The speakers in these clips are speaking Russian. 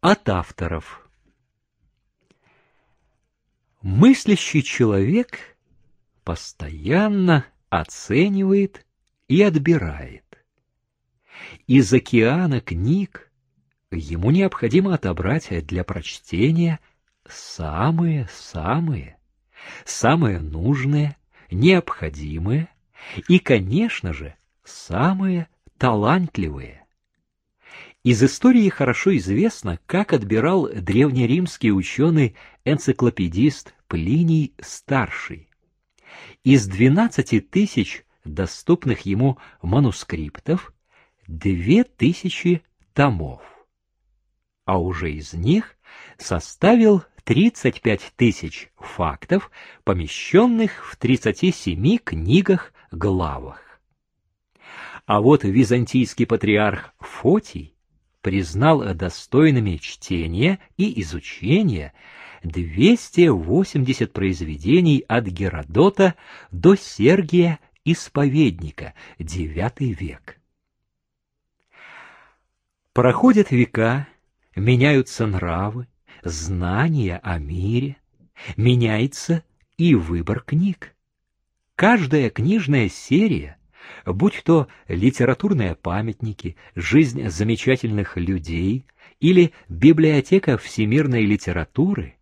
От авторов. Мыслящий человек постоянно оценивает и отбирает. Из океана книг ему необходимо отобрать для прочтения самые-самые, самые нужные, необходимые и, конечно же, самые талантливые. Из истории хорошо известно, как отбирал древнеримский ученый-энциклопедист Плиний Старший. Из 12 тысяч доступных ему манускриптов две тысячи томов, а уже из них составил 35 тысяч фактов, помещенных в 37 книгах-главах. А вот византийский патриарх Фотий признал достойными чтения и изучения 280 произведений от Геродота до Сергия Исповедника, IX век. Проходят века, меняются нравы, знания о мире, меняется и выбор книг. Каждая книжная серия, будь то литературные памятники, жизнь замечательных людей или библиотека всемирной литературы,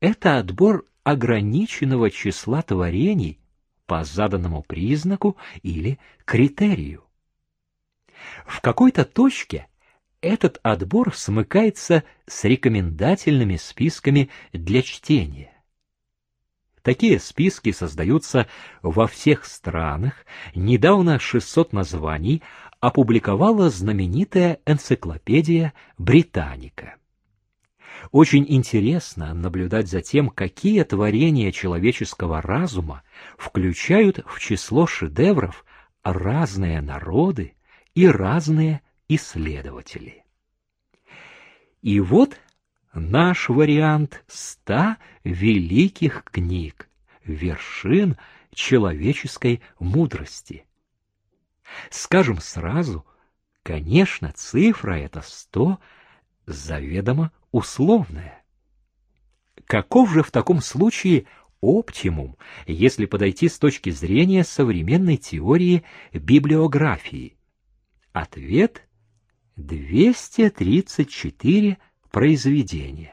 это отбор ограниченного числа творений по заданному признаку или критерию. В какой-то точке этот отбор смыкается с рекомендательными списками для чтения. Такие списки создаются во всех странах. Недавно 600 названий опубликовала знаменитая энциклопедия «Британика». Очень интересно наблюдать за тем, какие творения человеческого разума включают в число шедевров разные народы и разные исследователи. И вот наш вариант ста великих книг, вершин человеческой мудрости. Скажем сразу, конечно, цифра эта сто заведомо условная. Каков же в таком случае оптимум, если подойти с точки зрения современной теории библиографии? Ответ — 234 произведения.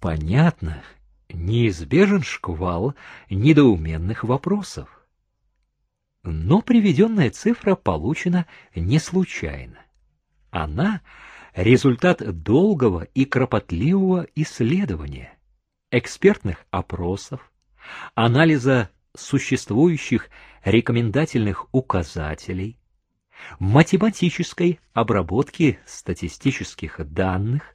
Понятно, неизбежен шквал недоуменных вопросов. Но приведенная цифра получена не случайно. Она — результат долгого и кропотливого исследования, экспертных опросов, анализа существующих рекомендательных указателей, математической обработки статистических данных,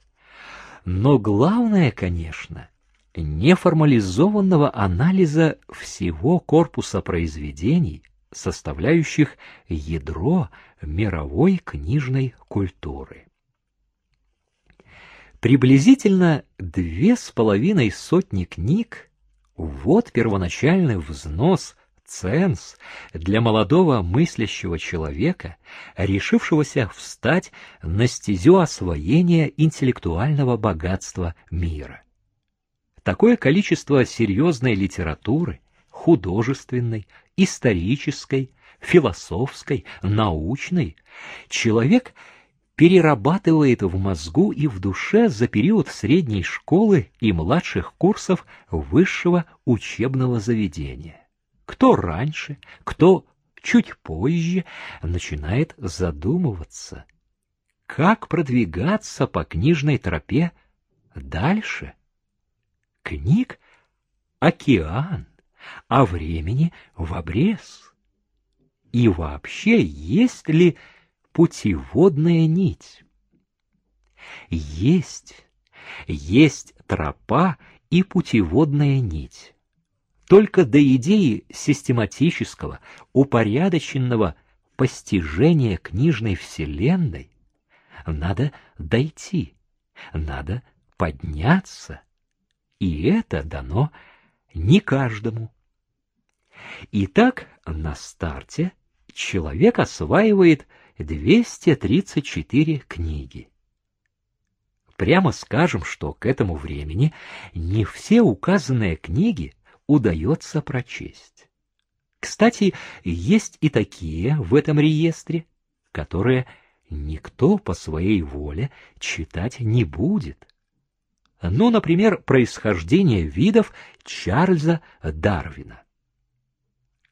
но главное, конечно, неформализованного анализа всего корпуса произведений, составляющих ядро мировой книжной культуры. Приблизительно две с половиной сотни книг – вот первоначальный взнос ценз для молодого мыслящего человека, решившегося встать на стезю освоения интеллектуального богатства мира. Такое количество серьезной литературы, художественной, исторической, философской, научной, человек перерабатывает в мозгу и в душе за период средней школы и младших курсов высшего учебного заведения кто раньше, кто чуть позже, начинает задумываться, как продвигаться по книжной тропе дальше. Книг — океан, а времени — в обрез. И вообще, есть ли путеводная нить? Есть, есть тропа и путеводная нить. Только до идеи систематического, упорядоченного постижения книжной вселенной надо дойти, надо подняться, и это дано не каждому. Итак, на старте человек осваивает 234 книги. Прямо скажем, что к этому времени не все указанные книги удается прочесть. Кстати, есть и такие в этом реестре, которые никто по своей воле читать не будет. Ну, например, происхождение видов Чарльза Дарвина.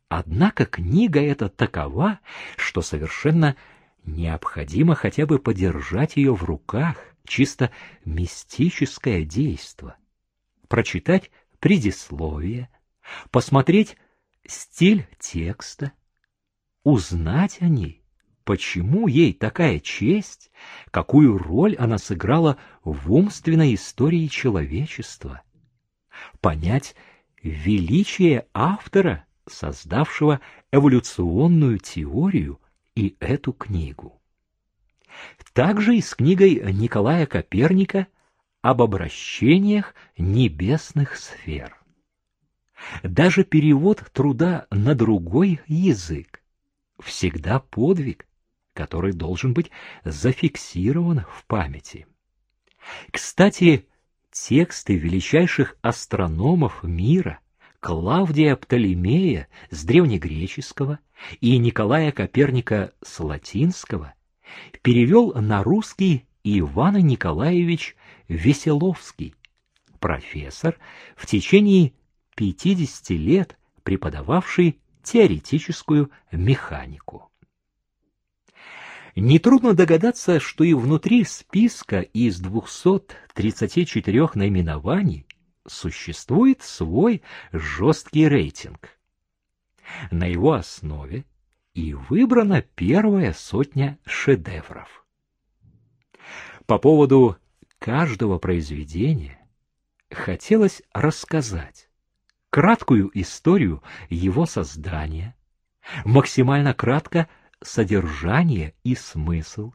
Однако книга эта такова, что совершенно необходимо хотя бы подержать ее в руках, чисто мистическое действо, прочитать предисловие, посмотреть стиль текста, узнать о ней, почему ей такая честь, какую роль она сыграла в умственной истории человечества, понять величие автора, создавшего эволюционную теорию и эту книгу. Также и с книгой Николая Коперника об обращениях небесных сфер. Даже перевод труда на другой язык всегда подвиг, который должен быть зафиксирован в памяти. Кстати, тексты величайших астрономов мира Клавдия Птолемея с древнегреческого и Николая Коперника с латинского перевел на русский Иван Николаевич Веселовский, профессор, в течение 50 лет преподававший теоретическую механику. Нетрудно догадаться, что и внутри списка из 234 наименований существует свой жесткий рейтинг. На его основе и выбрана первая сотня шедевров. По поводу каждого произведения хотелось рассказать краткую историю его создания, максимально кратко содержание и смысл,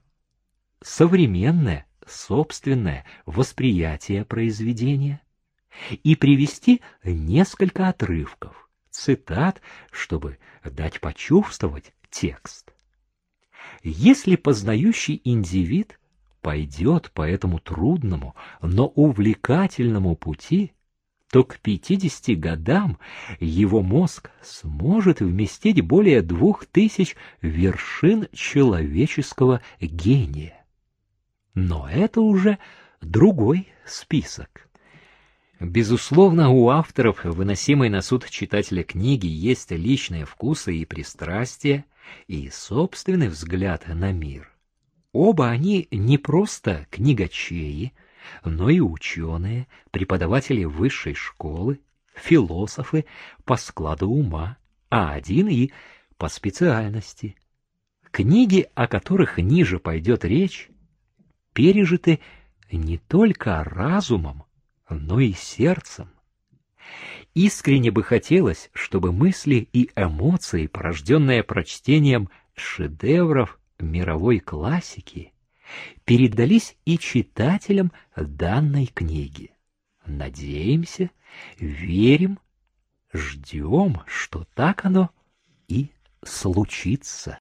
современное собственное восприятие произведения и привести несколько отрывков, цитат, чтобы дать почувствовать текст. Если познающий индивид пойдет по этому трудному, но увлекательному пути, то к 50 годам его мозг сможет вместить более двух тысяч вершин человеческого гения. Но это уже другой список. Безусловно, у авторов, выносимой на суд читателя книги, есть личные вкусы и пристрастия, и собственный взгляд на мир. Оба они не просто книгачеи, но и ученые, преподаватели высшей школы, философы по складу ума, а один и по специальности. Книги, о которых ниже пойдет речь, пережиты не только разумом, но и сердцем. Искренне бы хотелось, чтобы мысли и эмоции, порожденные прочтением шедевров мировой классики, передались и читателям данной книги. Надеемся, верим, ждем, что так оно и случится.